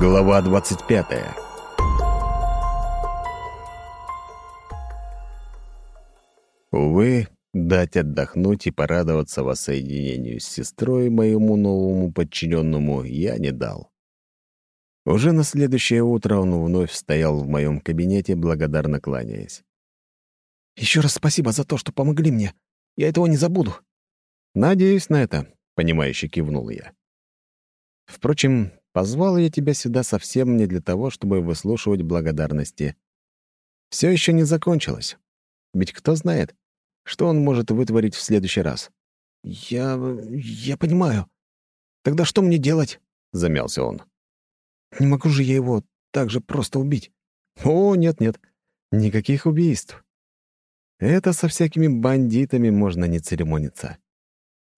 Глава 25 Увы, дать отдохнуть и порадоваться воссоединению с сестрой моему новому подчиненному я не дал. Уже на следующее утро он вновь стоял в моем кабинете, благодарно кланяясь. «Еще раз спасибо за то, что помогли мне. Я этого не забуду». «Надеюсь на это», — понимающе кивнул я. Впрочем, позвал я тебя сюда совсем не для того, чтобы выслушивать благодарности. Все еще не закончилось. Ведь кто знает, что он может вытворить в следующий раз. «Я... я понимаю. Тогда что мне делать?» — замялся он. «Не могу же я его так же просто убить». «О, нет-нет, никаких убийств. Это со всякими бандитами можно не церемониться.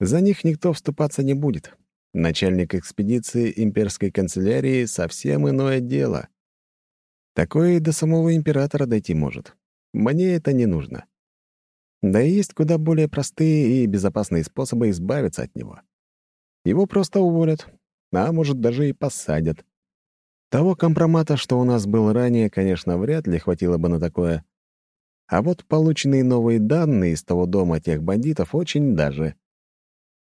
За них никто вступаться не будет. Начальник экспедиции имперской канцелярии — совсем иное дело. Такое и до самого императора дойти может. Мне это не нужно. Да и есть куда более простые и безопасные способы избавиться от него. Его просто уволят, а может, даже и посадят. Того компромата, что у нас был ранее, конечно, вряд ли хватило бы на такое. А вот полученные новые данные из того дома тех бандитов очень даже.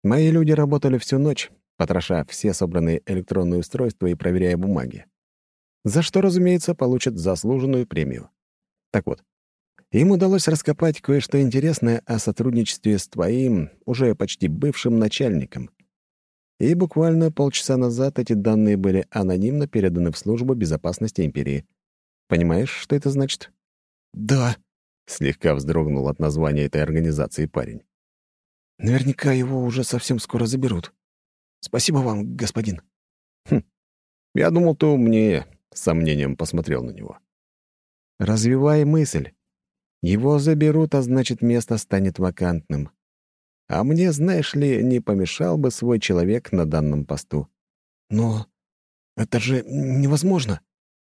Мои люди работали всю ночь, потроша все собранные электронные устройства и проверяя бумаги. За что, разумеется, получат заслуженную премию. Так вот, им удалось раскопать кое-что интересное о сотрудничестве с твоим, уже почти бывшим начальником. И буквально полчаса назад эти данные были анонимно переданы в службу безопасности империи. Понимаешь, что это значит? «Да», — слегка вздрогнул от названия этой организации парень. «Наверняка его уже совсем скоро заберут. Спасибо вам, господин». «Хм, я думал, ты умнее», — с сомнением посмотрел на него. «Развивай мысль. Его заберут, а значит, место станет вакантным. А мне, знаешь ли, не помешал бы свой человек на данном посту». «Но это же невозможно.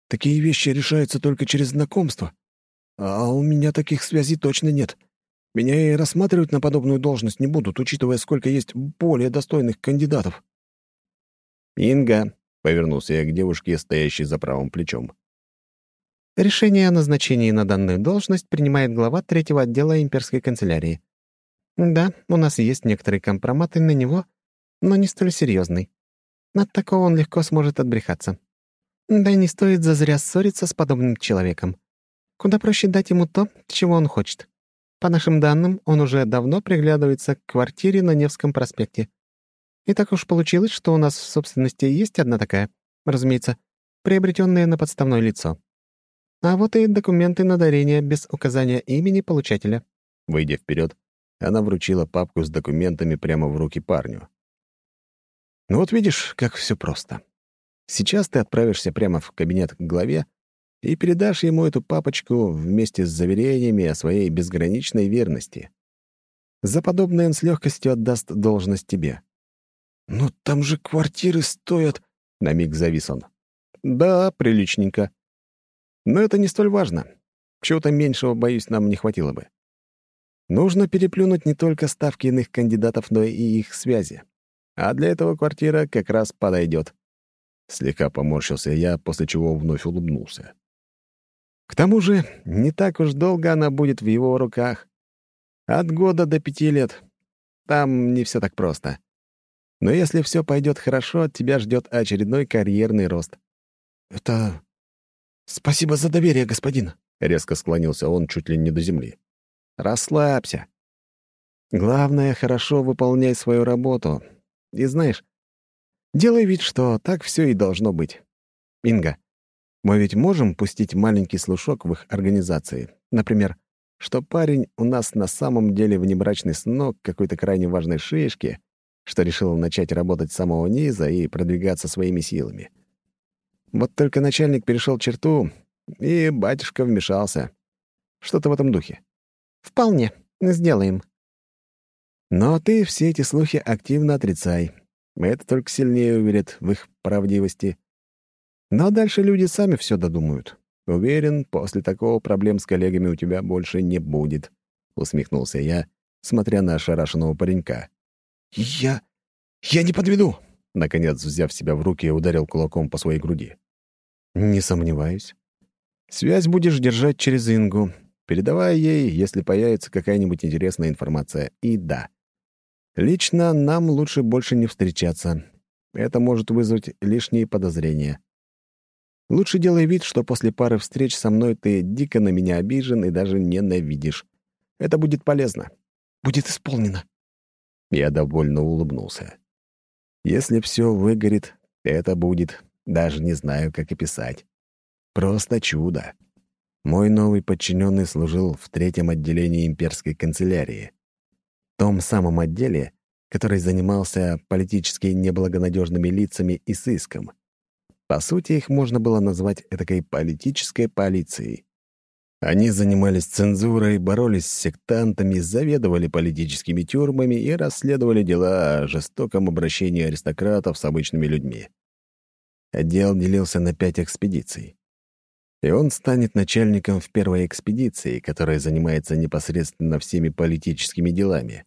Такие вещи решаются только через знакомство. А у меня таких связей точно нет. Меня и рассматривать на подобную должность не будут, учитывая, сколько есть более достойных кандидатов». «Инга», — повернулся я к девушке, стоящей за правым плечом. «Решение о назначении на данную должность принимает глава третьего отдела имперской канцелярии. Да, у нас есть некоторые компроматы на него, но не столь серьезный. От такого он легко сможет отбрехаться. Да и не стоит зазря ссориться с подобным человеком. Куда проще дать ему то, чего он хочет. По нашим данным, он уже давно приглядывается к квартире на Невском проспекте. И так уж получилось, что у нас в собственности есть одна такая, разумеется, приобретенная на подставное лицо. А вот и документы на дарение без указания имени получателя. Выйдя вперед, она вручила папку с документами прямо в руки парню. «Ну вот видишь, как все просто. Сейчас ты отправишься прямо в кабинет к главе и передашь ему эту папочку вместе с заверениями о своей безграничной верности. За подобное он с легкостью отдаст должность тебе. «Но там же квартиры стоят...» — на миг завис он. «Да, приличненько. Но это не столь важно. Чего-то меньшего, боюсь, нам не хватило бы. Нужно переплюнуть не только ставки иных кандидатов, но и их связи. А для этого квартира как раз подойдет. Слегка поморщился я, после чего вновь улыбнулся. К тому же, не так уж долго она будет в его руках. От года до пяти лет. Там не все так просто. Но если все пойдет хорошо, тебя ждет очередной карьерный рост. «Это... Спасибо за доверие, господин», — резко склонился он чуть ли не до земли. «Расслабься. Главное, хорошо выполняй свою работу. И знаешь, делай вид, что так все и должно быть. Инга, мы ведь можем пустить маленький слушок в их организации. Например, что парень у нас на самом деле внебрачный снок какой-то крайне важной шишки, что решил начать работать с самого низа и продвигаться своими силами. Вот только начальник перешел черту, и батюшка вмешался. Что-то в этом духе. «Вполне. Сделаем». Но ты все эти слухи активно отрицай. Это только сильнее уверит в их правдивости. Но дальше люди сами все додумают. Уверен, после такого проблем с коллегами у тебя больше не будет», — усмехнулся я, смотря на ошарашенного паренька. «Я... я не подведу!» Наконец, взяв себя в руки, ударил кулаком по своей груди. Не сомневаюсь. Связь будешь держать через Ингу, передавая ей, если появится какая-нибудь интересная информация. И да, лично нам лучше больше не встречаться. Это может вызвать лишние подозрения. Лучше делай вид, что после пары встреч со мной ты дико на меня обижен и даже ненавидишь. Это будет полезно. Будет исполнено. Я довольно улыбнулся. Если все выгорит, это будет, даже не знаю, как описать. Просто чудо. Мой новый подчиненный служил в третьем отделении имперской канцелярии. В том самом отделе, который занимался политически неблагонадежными лицами и сыском. По сути, их можно было назвать этакой политической полицией. Они занимались цензурой, боролись с сектантами, заведовали политическими тюрьмами и расследовали дела о жестоком обращении аристократов с обычными людьми. Отдел делился на пять экспедиций. И он станет начальником в первой экспедиции, которая занимается непосредственно всеми политическими делами.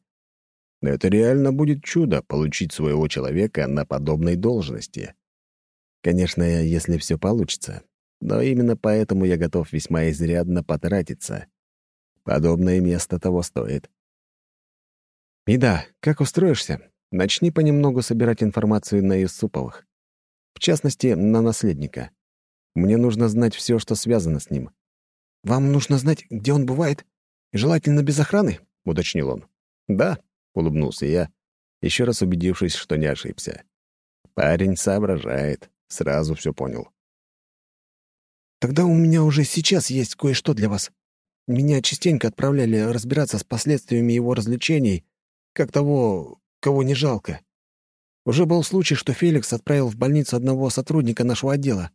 Но это реально будет чудо — получить своего человека на подобной должности. Конечно, если все получится. Но именно поэтому я готов весьма изрядно потратиться. Подобное место того стоит. И да, как устроишься, начни понемногу собирать информацию на Юсуповых. В частности, на наследника. Мне нужно знать все, что связано с ним. «Вам нужно знать, где он бывает? Желательно без охраны?» — уточнил он. «Да», — улыбнулся я, еще раз убедившись, что не ошибся. Парень соображает. Сразу все понял. «Тогда у меня уже сейчас есть кое-что для вас. Меня частенько отправляли разбираться с последствиями его развлечений, как того, кого не жалко. Уже был случай, что Феликс отправил в больницу одного сотрудника нашего отдела.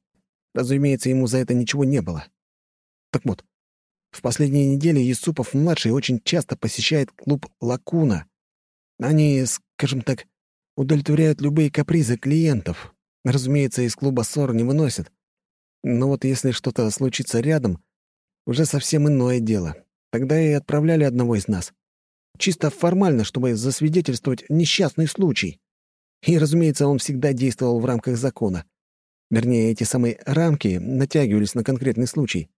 Разумеется, ему за это ничего не было. Так вот, в последние недели Юсупов-младший очень часто посещает клуб «Лакуна». Они, скажем так, удовлетворяют любые капризы клиентов, Разумеется, из клуба ссор не выносят. Но вот если что-то случится рядом, уже совсем иное дело. Тогда и отправляли одного из нас. Чисто формально, чтобы засвидетельствовать несчастный случай. И, разумеется, он всегда действовал в рамках закона. Вернее, эти самые рамки натягивались на конкретный случай.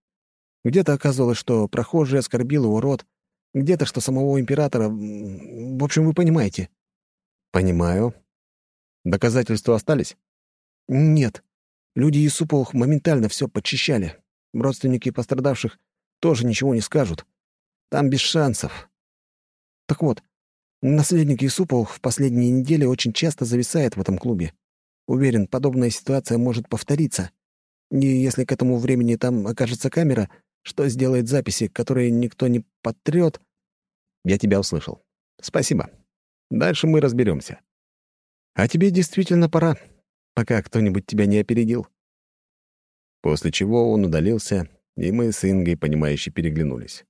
Где-то оказывалось, что прохожий оскорбил его род, где-то, что самого императора... В общем, вы понимаете. Понимаю. Доказательства остались? Нет. Люди Юсуповых моментально все подчищали. Родственники пострадавших тоже ничего не скажут. Там без шансов. Так вот, наследник Юсуповых в последние недели очень часто зависает в этом клубе. Уверен, подобная ситуация может повториться. И если к этому времени там окажется камера, что сделает записи, которые никто не потрет? Я тебя услышал. Спасибо. Дальше мы разберемся. А тебе действительно пора пока кто-нибудь тебя не опередил». После чего он удалился, и мы с Ингой, понимающе переглянулись.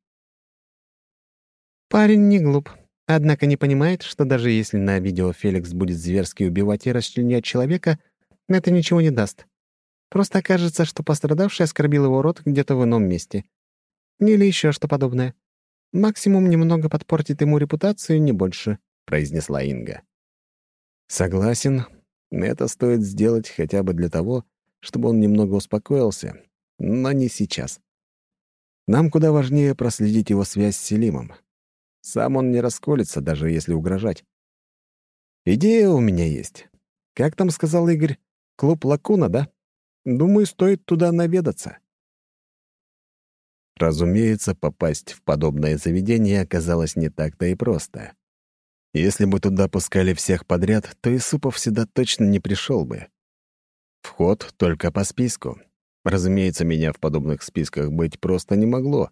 «Парень не глуп, однако не понимает, что даже если на видео Феликс будет зверски убивать и расчленять человека, это ничего не даст. Просто окажется, что пострадавший оскорбил его рот где-то в ином месте. Или еще что подобное. Максимум немного подпортит ему репутацию, не больше», — произнесла Инга. «Согласен, это стоит сделать хотя бы для того, чтобы он немного успокоился, но не сейчас. Нам куда важнее проследить его связь с Селимом. Сам он не расколется, даже если угрожать. Идея у меня есть. Как там сказал Игорь, клуб «Лакуна», да? Думаю, стоит туда наведаться. Разумеется, попасть в подобное заведение оказалось не так-то и просто. Если бы туда пускали всех подряд, то Исупов сюда точно не пришел бы. Вход только по списку. Разумеется, меня в подобных списках быть просто не могло.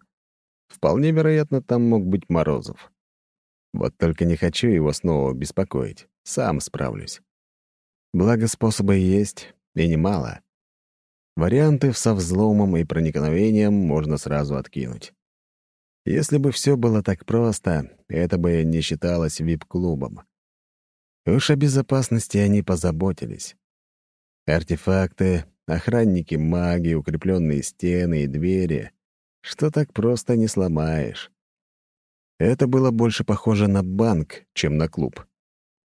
Вполне вероятно, там мог быть Морозов. Вот только не хочу его снова беспокоить. Сам справлюсь. Благо, способы есть, и немало. Варианты со взломом и проникновением можно сразу откинуть. Если бы все было так просто, это бы не считалось вип-клубом. Уж о безопасности они позаботились. Артефакты, охранники маги, укрепленные стены и двери, что так просто не сломаешь. Это было больше похоже на банк, чем на клуб.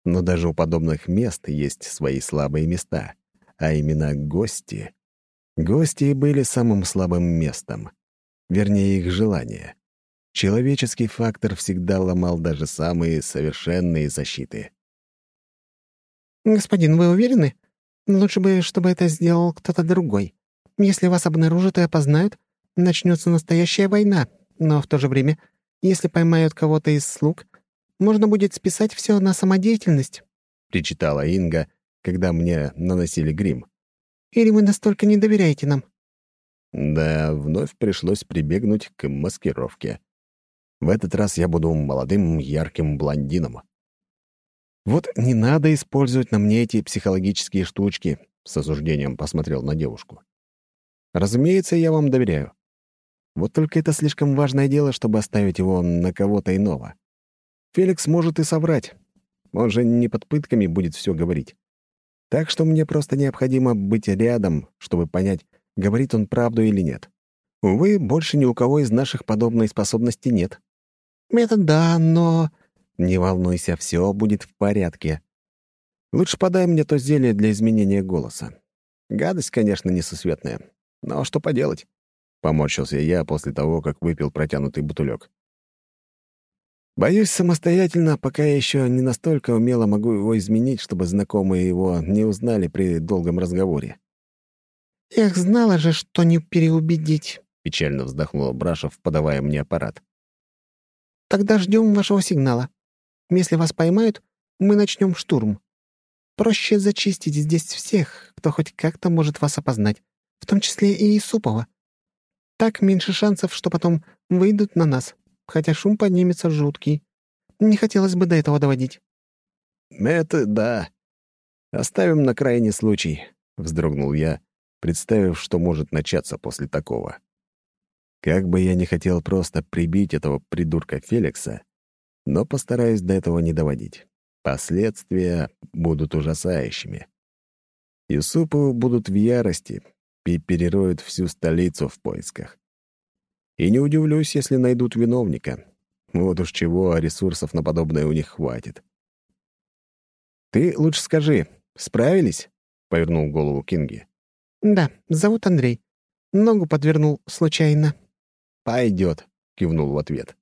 Но даже у подобных мест есть свои слабые места, а именно гости. Гости были самым слабым местом. Вернее, их желание. Человеческий фактор всегда ломал даже самые совершенные защиты. «Господин, вы уверены? Лучше бы, чтобы это сделал кто-то другой. Если вас обнаружат и опознают, начнется настоящая война, но в то же время, если поймают кого-то из слуг, можно будет списать все на самодеятельность», — причитала Инга, когда мне наносили грим. «Или вы настолько не доверяете нам?» Да, вновь пришлось прибегнуть к маскировке. В этот раз я буду молодым, ярким блондином. «Вот не надо использовать на мне эти психологические штучки», — с осуждением посмотрел на девушку. «Разумеется, я вам доверяю. Вот только это слишком важное дело, чтобы оставить его на кого-то иного. Феликс может и соврать. Он же не под пытками будет все говорить. Так что мне просто необходимо быть рядом, чтобы понять, говорит он правду или нет. Увы, больше ни у кого из наших подобной способности нет. «Это да, но...» «Не волнуйся, все будет в порядке. Лучше подай мне то зелье для изменения голоса. Гадость, конечно, несусветная. Но что поделать?» Поморщился я после того, как выпил протянутый бутылек. Боюсь, самостоятельно, пока я еще не настолько умело могу его изменить, чтобы знакомые его не узнали при долгом разговоре. «Эх, знала же, что не переубедить», — печально вздохнула Брашев, подавая мне аппарат. «Тогда ждем вашего сигнала. Если вас поймают, мы начнем штурм. Проще зачистить здесь всех, кто хоть как-то может вас опознать, в том числе и Исупова. Так меньше шансов, что потом выйдут на нас, хотя шум поднимется жуткий. Не хотелось бы до этого доводить». «Это да. Оставим на крайний случай», — вздрогнул я, представив, что может начаться после такого. Как бы я не хотел просто прибить этого придурка Феликса, но постараюсь до этого не доводить. Последствия будут ужасающими. Юсуповы будут в ярости и перероют всю столицу в поисках. И не удивлюсь, если найдут виновника. Вот уж чего, а ресурсов на подобное у них хватит. «Ты лучше скажи, справились?» — повернул голову Кинги. «Да, зовут Андрей. Ногу подвернул случайно». «Пойдет», — кивнул в ответ.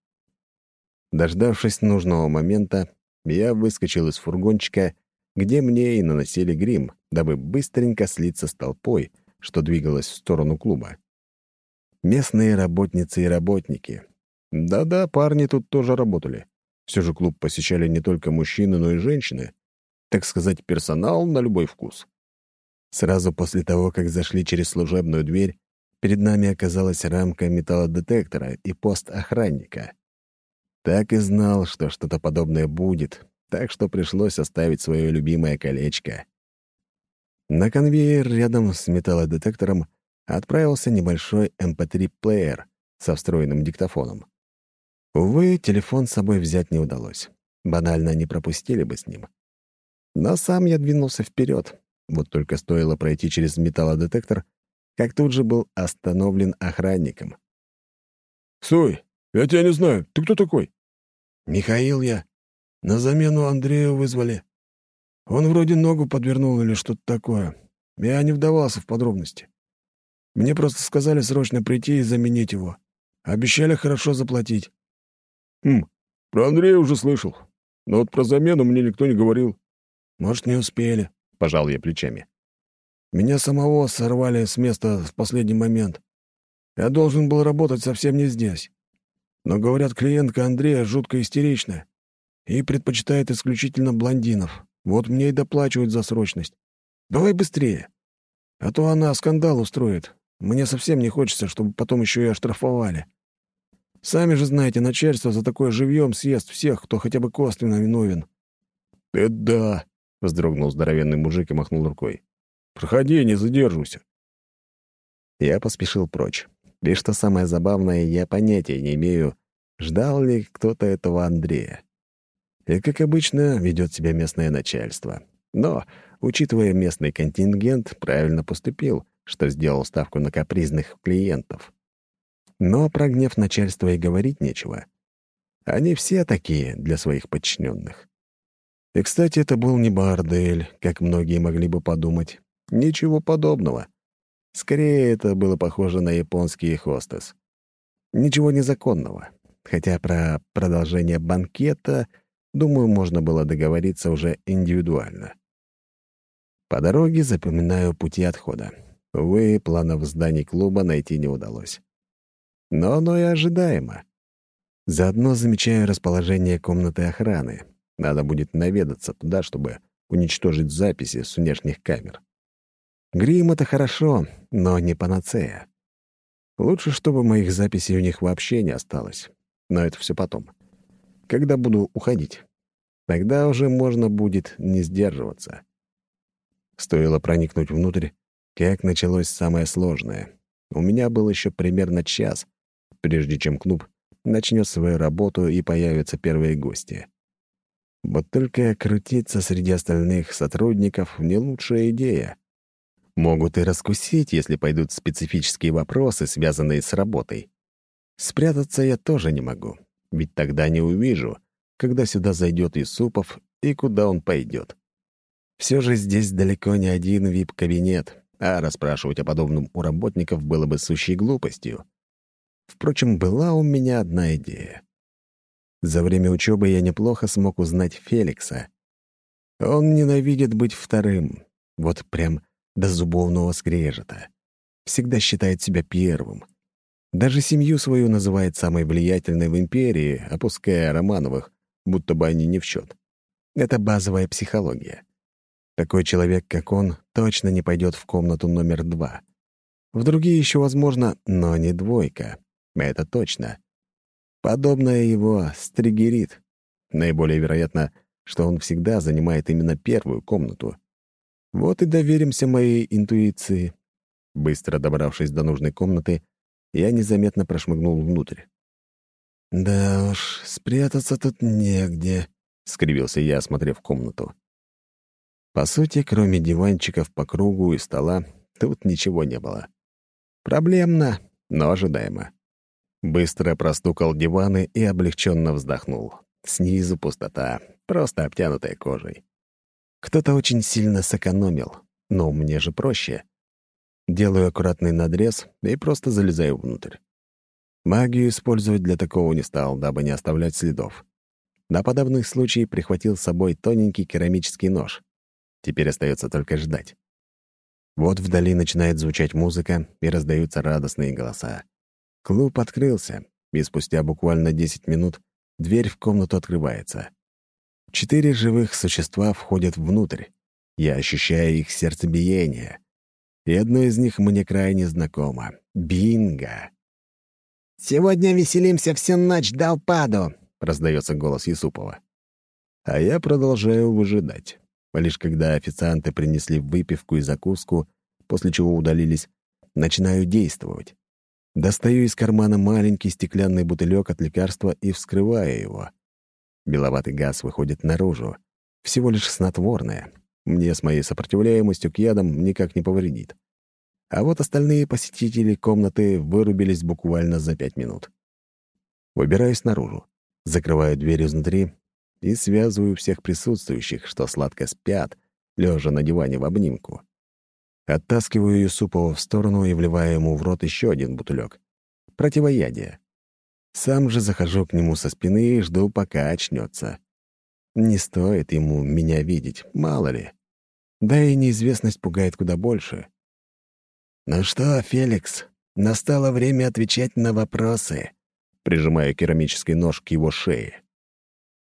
Дождавшись нужного момента, я выскочил из фургончика, где мне и наносили грим, дабы быстренько слиться с толпой, что двигалась в сторону клуба. Местные работницы и работники. Да-да, парни тут тоже работали. Все же клуб посещали не только мужчины, но и женщины. Так сказать, персонал на любой вкус. Сразу после того, как зашли через служебную дверь, перед нами оказалась рамка металлодетектора и пост охранника. Так и знал, что что-то подобное будет, так что пришлось оставить свое любимое колечко. На конвейер рядом с металлодетектором отправился небольшой MP3-плеер эм со встроенным диктофоном. Увы, телефон с собой взять не удалось. Банально не пропустили бы с ним. Но сам я двинулся вперед. Вот только стоило пройти через металлодетектор, как тут же был остановлен охранником. «Стой! Я тебя не знаю. Ты кто такой?» «Михаил я. На замену Андрею вызвали. Он вроде ногу подвернул или что-то такое. Я не вдавался в подробности. Мне просто сказали срочно прийти и заменить его. Обещали хорошо заплатить». «Хм, про Андрея уже слышал. Но вот про замену мне никто не говорил». «Может, не успели», — пожал я плечами. «Меня самого сорвали с места в последний момент. Я должен был работать совсем не здесь. Но, говорят, клиентка Андрея жутко истеричная и предпочитает исключительно блондинов. Вот мне и доплачивают за срочность. Давай быстрее. А то она скандал устроит. Мне совсем не хочется, чтобы потом еще и оштрафовали. Сами же знаете, начальство за такое живьем съест всех, кто хотя бы косвенно виновен». «Это да», — вздрогнул здоровенный мужик и махнул рукой. «Проходи, не задерживайся». Я поспешил прочь. И что самое забавное, я понятия не имею, ждал ли кто-то этого Андрея. И, как обычно, ведет себя местное начальство. Но, учитывая местный контингент, правильно поступил, что сделал ставку на капризных клиентов. Но про гнев начальства и говорить нечего. Они все такие для своих подчиненных. И, кстати, это был не бордель, как многие могли бы подумать. Ничего подобного. Скорее, это было похоже на японский хостес. Ничего незаконного. Хотя про продолжение банкета, думаю, можно было договориться уже индивидуально. По дороге запоминаю пути отхода. Увы, планов зданий клуба найти не удалось. Но оно и ожидаемо. Заодно замечаю расположение комнаты охраны. Надо будет наведаться туда, чтобы уничтожить записи с внешних камер. Грим — это хорошо, но не панацея. Лучше, чтобы моих записей у них вообще не осталось. Но это все потом. Когда буду уходить. Тогда уже можно будет не сдерживаться. Стоило проникнуть внутрь, как началось самое сложное. У меня был еще примерно час, прежде чем клуб начнет свою работу и появятся первые гости. Вот только крутиться среди остальных сотрудников — не лучшая идея. Могут и раскусить, если пойдут специфические вопросы, связанные с работой. Спрятаться я тоже не могу, ведь тогда не увижу, когда сюда зайдет Юсупов и куда он пойдет. Все же здесь далеко не один вип-кабинет, а расспрашивать о подобном у работников было бы сущей глупостью. Впрочем, была у меня одна идея. За время учебы я неплохо смог узнать Феликса. Он ненавидит быть вторым, вот прям до зубовного скрежета. Всегда считает себя первым. Даже семью свою называет самой влиятельной в империи, опуская Романовых, будто бы они не в счет. Это базовая психология. Такой человек, как он, точно не пойдет в комнату номер два. В другие еще возможно, но не двойка. Это точно. Подобное его стригерит. Наиболее вероятно, что он всегда занимает именно первую комнату. Вот и доверимся моей интуиции. Быстро добравшись до нужной комнаты, я незаметно прошмыгнул внутрь. «Да уж, спрятаться тут негде», — скривился я, осмотрев комнату. По сути, кроме диванчиков по кругу и стола, тут ничего не было. Проблемно, но ожидаемо. Быстро простукал диваны и облегченно вздохнул. Снизу пустота, просто обтянутая кожей. Кто-то очень сильно сэкономил, но мне же проще. Делаю аккуратный надрез и просто залезаю внутрь. Магию использовать для такого не стал, дабы не оставлять следов. На подобных случаях прихватил с собой тоненький керамический нож. Теперь остается только ждать. Вот вдали начинает звучать музыка, и раздаются радостные голоса. Клуб открылся, и спустя буквально 10 минут дверь в комнату открывается. Четыре живых существа входят внутрь. Я ощущаю их сердцебиение. И одно из них мне крайне знакомо — Бинго. «Сегодня веселимся всю ночь до упаду», — раздается голос Юсупова. А я продолжаю выжидать. Лишь когда официанты принесли выпивку и закуску, после чего удалились, начинаю действовать. Достаю из кармана маленький стеклянный бутылек от лекарства и вскрываю его. Беловатый газ выходит наружу. Всего лишь снотворное. Мне с моей сопротивляемостью к ядам никак не повредит. А вот остальные посетители комнаты вырубились буквально за пять минут. Выбираюсь наружу, закрываю дверь изнутри и связываю всех присутствующих, что сладко спят, лежа на диване в обнимку. Оттаскиваю Юсупова в сторону и вливаю ему в рот еще один бутылек. Противоядие. Сам же захожу к нему со спины и жду, пока очнется. Не стоит ему меня видеть, мало ли. Да и неизвестность пугает куда больше. «Ну что, Феликс, настало время отвечать на вопросы», прижимая керамический нож к его шее.